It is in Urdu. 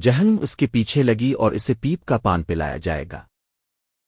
جہنم اس کے پیچھے لگی اور اسے پیپ کا پان پلایا جائے گا۔